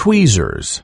tweezers.